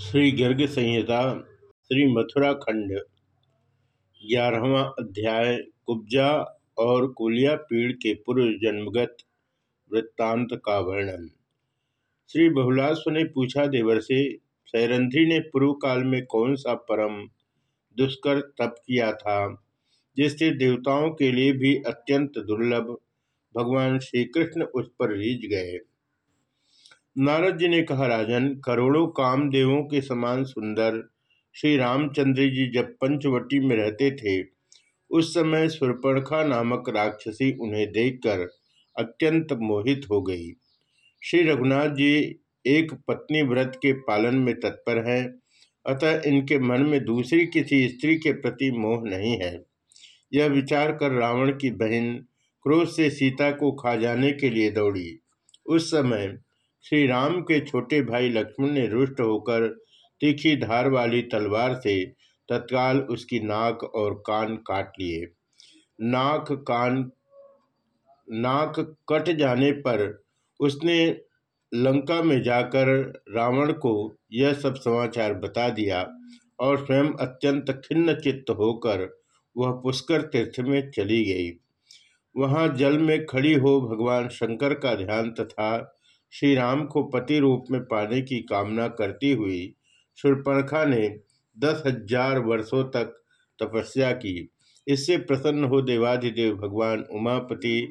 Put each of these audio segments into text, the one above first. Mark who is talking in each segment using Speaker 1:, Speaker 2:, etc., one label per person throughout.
Speaker 1: श्री गर्ग संहिता, श्री मथुरा खंड, ग्यारहवा अध्याय, कुब्जा और कुलिया पीड़ के पूर्व जन्मगत वृत्तांत का वर्णन। श्री बहुलास्व ने पूछा देवर से, सैरंध्री ने पूर्व काल में कौन सा परम दुष्कर तप किया था, जिससे देवताओं के लिए भी अत्यंत दुर्लभ भगवान श्री कृष्ण उस पर रीझ गए? नारद जी ने कहा, राजन, करोड़ों कामदेवों के समान सुंदर श्री रामचंद्र जी जब पंचवटी में रहते थे, उस समय सुरपणखा नामक राक्षसी उन्हें देखकर अत्यंत मोहित हो गई। श्री रघुनाथ जी एक पत्नी व्रत के पालन में तत्पर हैं, अतः इनके मन में दूसरी किसी स्त्री के प्रति मोह नहीं है। यह विचार कर रावण की बहन क्रोध से सीता को खा जाने के लिए दौड़ी। उस समय श्री राम के छोटे भाई लक्ष्मण ने रुष्ट होकर तीखी धार वाली तलवार से तत्काल उसकी नाक और कान काट लिए। नाक, कान, नाक कट जाने पर उसने लंका में जाकर रावण को यह सब समाचार बता दिया और स्वयं अत्यंत खिन्न चित्त होकर वह पुष्कर तीर्थ में चली गई। वहाँ जल में खड़ी हो भगवान शंकर का ध्यान तथा श्री राम को पति रूप में पाने की कामना करती हुई शूर्पणखा ने दस हज़ार वर्षों तक तपस्या की। इससे प्रसन्न हो देवाधिदेव भगवान उमापति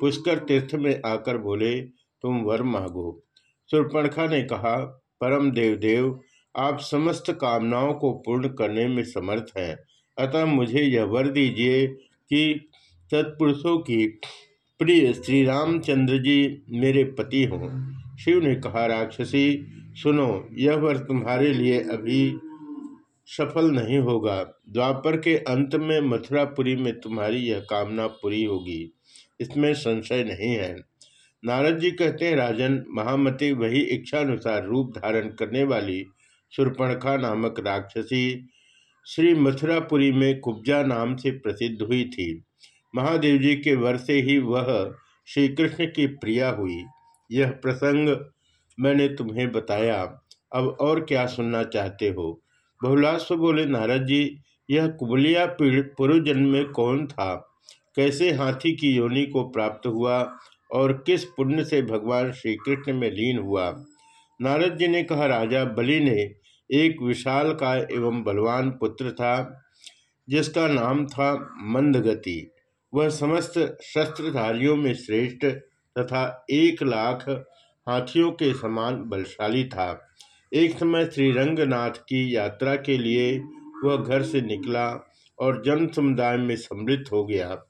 Speaker 1: पुष्कर तीर्थ में आकर बोले, तुम वर मांगो। शूर्पणखा ने कहा, परम देव देव आप समस्त कामनाओं को पूर्ण करने में समर्थ हैं। अतः मुझे यह वर दीजिए कि सत्पुरुषों की प्रिय श्री रामचंद्र जी, मेरे पति हों। शिव ने कहा, राक्षसी, सुनो, यह वर तुम्हारे लिए अभी सफल नहीं होगा। द्वापर के अंत में मथुरापुरी में तुम्हारी यह कामना पूरी होगी। इसमें संशय नहीं है। नारद जी कहते हैं, राजन, महामती वही इच्छानुसार रूप धारण करने वाली सुरपणखा नामक राक्षसी श्री मथुरापुरी में कुब्जा नाम से प्रसिद्ध हुई थी। महादेव जी के वर से ही वह श्री कृष्ण की प्रिया हुई। यह प्रसंग मैंने तुम्हें बताया। अब और क्या सुनना चाहते हो? बहुलास्व बोले, नारद जी, यह कुबलिया पूर्व जन्म में कौन था? कैसे हाथी की योनि को प्राप्त हुआ? और किस पुण्य से भगवान श्री कृष्ण में लीन हुआ? नारद जी ने कहा, राजा बलि ने एक विशाल का एवं बलवान पुत्र था, जिसका नाम था मंदगति। वह समस्त शस्त्रधारियों में श्रेष्ठ तथा एक लाख हाथियों के समान बलशाली था। एक समय श्री रंगनाथ की यात्रा के लिए वह घर से निकला और जन समुदाय में सम्मिलित हो गया।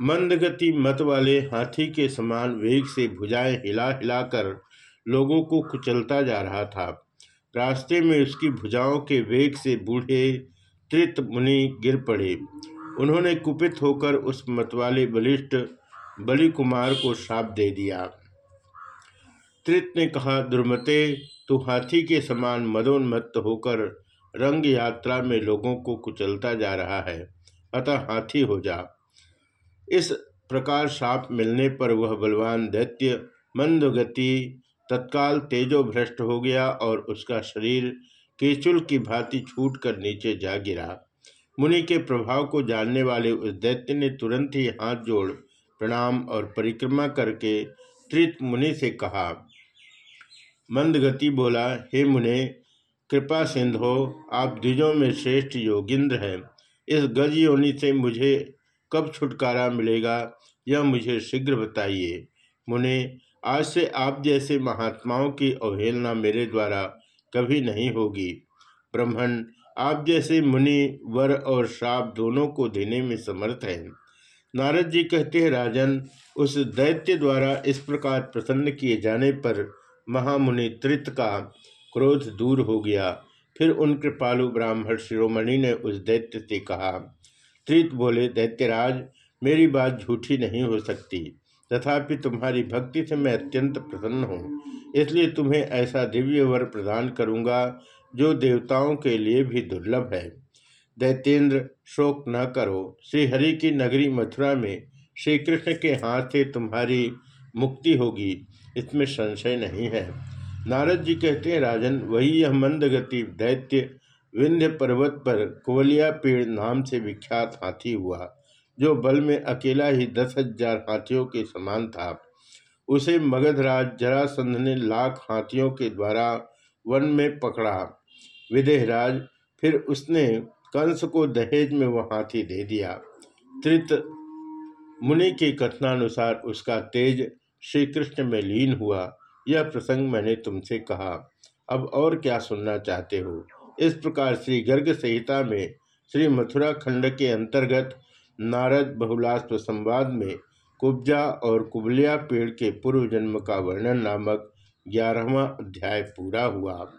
Speaker 1: मंदगति मत वाले हाथी के समान वेग से भुजाएँ हिला हिलाकर लोगों को कुचलता जा रहा था। रास्ते में उसकी भुजाओं के वेग से बूढ़े त्रित मुनि गिर पड़े। उन्होंने कुपित होकर उस मतवाले बलिष्ठ बलि कुमार को श्राप दे दिया। त्रित ने कहा, दुर्मते, तू हाथी के समान मदोन्मत्त होकर रंग यात्रा में लोगों को कुचलता जा रहा है। अतः हाथी हो जा। इस प्रकार साप मिलने पर वह बलवान दैत्य मंदगति तत्काल तेजो भ्रष्ट हो गया और उसका शरीर केचुल की भांति छूट कर नीचे जा गिरा। मुनि के प्रभाव को जानने वाले उस दैत्य ने तुरंत ही हाथ जोड़ प्रणाम और परिक्रमा करके त्रित मुनि से कहा मंदगति बोला, हे मुने, कृपा सिंधो, आप द्विजों में श्रेष्ठ योगिंद्र हैं। इस गज योनि से मुझे कब छुटकारा मिलेगा, यह मुझे शीघ्र बताइए। मुने, आज से आप जैसे महात्माओं की अवहेलना मेरे द्वारा कभी नहीं होगी। ब्रह्मण आप जैसे मुनि, वर और श्राप दोनों को देने में समर्थ हैं। नारद जी कहते हैं, राजन, उस दैत्य द्वारा इस प्रकार प्रसन्न किए जाने पर महामुनि त्रित का क्रोध दूर हो गया। फिर उन कृपालु ब्राह्मण शिरोमणि ने उस दैत्य से कहा, त्रित बोले, दैत्यराज, मेरी बात झूठी नहीं हो सकती। तथापि तुम्हारी भक्ति से मैं अत्यंत प्रसन्न हूँ। इसलिए तुम्हें ऐसा दिव्य वर प्रदान करूँगा जो देवताओं के लिए भी दुर्लभ है। दैतेंद्र, शोक न करो। श्रीहरि की नगरी मथुरा में श्री कृष्ण के हाथ से तुम्हारी मुक्ति होगी, इसमें संशय नहीं है। नारद जी कहते हैं, राजन, वही यह मंदगति दैत्य विंध्य पर्वत पर कोवलिया पेड़ नाम से विख्यात हाथी हुआ, जो बल में अकेला ही दस हज़ार हाथियों के समान था। उसे मगधराज जरासंध ने लाख हाथियों के द्वारा वन में पकड़ा। विदेहराज फिर उसने कंस को दहेज में वह हाथी दे दिया। त्रित मुनि के कथनानुसार उसका तेज श्री कृष्ण में लीन हुआ। यह प्रसंग मैंने तुमसे कहा। अब और क्या सुनना चाहते हो? इस प्रकार श्री गर्ग संहिता में श्री मथुरा खंड के अंतर्गत नारद बहुलास्प संवाद में कुब्जा और कुबलिया पेड़ के पूर्व जन्म का वर्णन नामक ग्यारहवा अध्याय पूरा हुआ।